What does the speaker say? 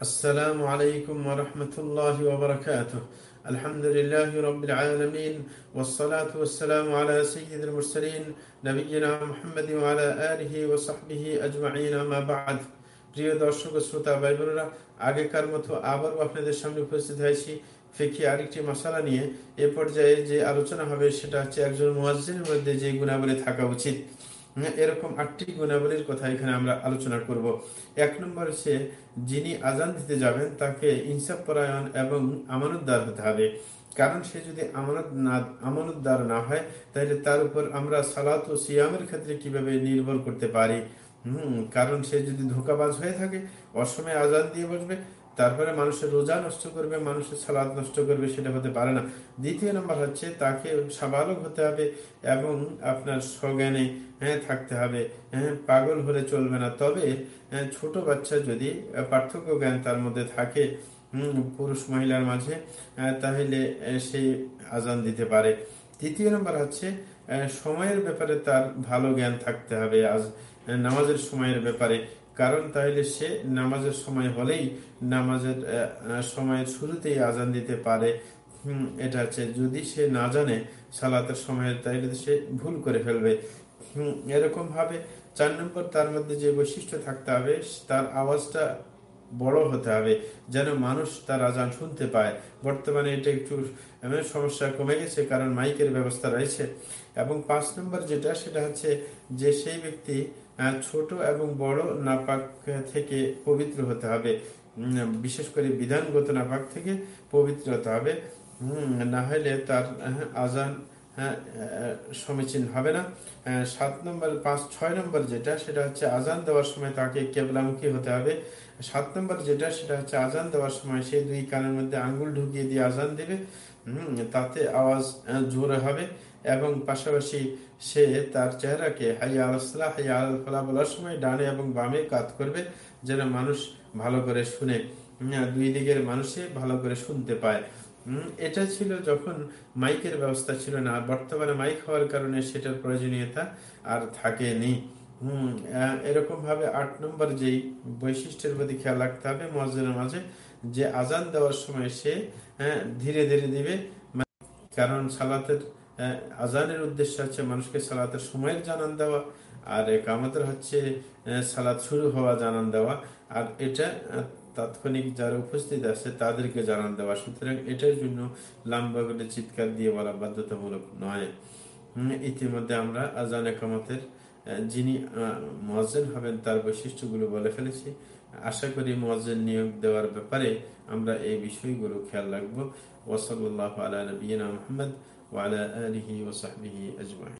السلام عليكم ورحمة الله وبركاته الحمد لله رب العالمين والصلاة والسلام على سيد المرسلين نبينا محمد وعلى آله وصحبه أجمعين ما بعد প্রিয় দর্শক ও শ্রোতা ভাইবোনেরা আগেকার মতো আবারও আপনাদের সামনে উপস্থিত হয়েছি ফেকি আরেকটি মশালা নিয়ে এ পর্যায়ে যে আলোচনা হবে সেটা হচ্ছে একজন মুয়াজ্জিনের মধ্যে যে গুণাবলী থাকা উচিত হ্যাঁ, এরকম আটটি গুণাবলীর কথা এখানে আমরা আলোচনা করব। এক নম্বর সে যিনি আজান দিতে যাবেন, তাকে ইনসাফ পরায়ণ এবং আমানতদার হতে হবে। কারণ সে যদি আমানত না, আমানতদার না হয়, তাহলে তার উপর আমরা সালাত ও সিয়ামের ক্ষেত্রে কীভাবে নির্ভর করতে পারি? হম, কারণ সে যদি ধোকাবাজ হয়ে থাকে, অসময়ে আজান দিয়ে বসবে তারপরে মানুষের রোজা নষ্ট করবে মানুষের সালাদ নষ্ট করবে সেটা হতে পারে না। দ্বিতীয় নম্বর হচ্ছে তাকে সাবালক হতে হবে এবং আপনার স্বজ্ঞানে হ্যাঁ থাকতে হবে। হ্যাঁ পাগল হলে চলবে না। তবে হ্যাঁ, ছোট বাচ্চা যদি পার্থক্য জ্ঞান তার মধ্যে থাকে পুরুষ মহিলার মাঝে তাহলে সে আজান দিতে পারে। তৃতীয় নম্বর হচ্ছে সময়ের ব্যাপারে তার ভালো জ্ঞান থাকতে হবে। আজ নামাজের সময়ের ব্যাপারে কারণ তাহলে সে নামাজের সময় হলেই নামাজের সময়ের শুরুতেই আজান দিতে পারে। এটা হচ্ছে যদি সে না জানে সালাতের সময়ের তাইলে সে ভুল করে ফেলবে। এরকম ভাবে চার নম্বর তার মধ্যে যে বৈশিষ্ট্য থাকতে হবে, তার আওয়াজটা বড় হতে হবে, যেন মানুষ তার আজান শুনতে পায়। বর্তমানে এটা একটু সমস্যা কমে গেছে, কারণ মাইকের ব্যবস্থা রয়েছে। এবং পাঁচ নম্বর যেটা, সেটা হচ্ছে যে সেই ব্যক্তি ছোট এবং বড় নাপাক থেকে পবিত্র হতে হবে। বিশেষ করে বিধানগত নাপাক থেকে পবিত্র হতে হবে। না হলে তার আজান সমীচীন হবে না। সাত নম্বর, পাঁচ, ছয় নম্বর যেটা, সেটা হচ্ছে আজান দেওয়ার সময় তাকে কেবলামুখী হতে হবে। সাত নম্বর যেটা, সেটা হচ্ছে আজান দেওয়ার সময় সেই দুই কানের মধ্যে আঙ্গুল ঢুকিয়ে দিয়ে আজান দেবে। তাতে আওয়াজ জোরে হবে এবং পাশাপাশি সে তার চেহারাকে হাইয়া আলসালাহ হাইয়া আল ফলা বলার সময় ডানে এবং বামে কাত করবে, যেন মানুষ ভালো করে শুনে দুই দিকের মানুষে ভালো করে শুনতে পায়। এটা ছিল যখন মাইকের ব্যবস্থা ছিল না বর্তমানে মাইক হওয়ার কারণে সেটার প্রয়োজনীয়তা আর থাকেনি। হম এরকম ভাবে আট নম্বর যেই বৈশিষ্ট্যের প্রতি খেয়াল রাখতে হবে মসজিদের মাঝে, যে আজান দেওয়ার সময় সে ধীরে ধীরে দিবে। কারণ সালাতের আজানের উদ্দেশ্য হচ্ছে মানুষকে সালাতের সময়ের জানান দেওয়া, আর কামাতের হচ্ছে সালাত শুরু হওয়া জানান দেওয়া। আর এটা তাৎক্ষণিক যারা উপস্থিত আছে, তাদেরকে জানান দেওয়া। সুতরাং এটার জন্য লাম্বা করে চিৎকার দিয়ে বলা বাধ্যতামূলক নয়। ইতিমধ্যে আমরা আজান একামতের যিনি মোয়াজ্জেন হবেন, তার বৈশিষ্ট্যগুলো বলে ফেলেছি। আশা করি মোয়াজ্জেন নিয়োগ দেওয়ার ব্যাপারে আমরা এই বিষয়গুলো খেয়াল রাখব। ওসল্লাহ আলা নবীনা মোহাম্মদ ওয়ালা আলহি ওসাহবিহি আজমাই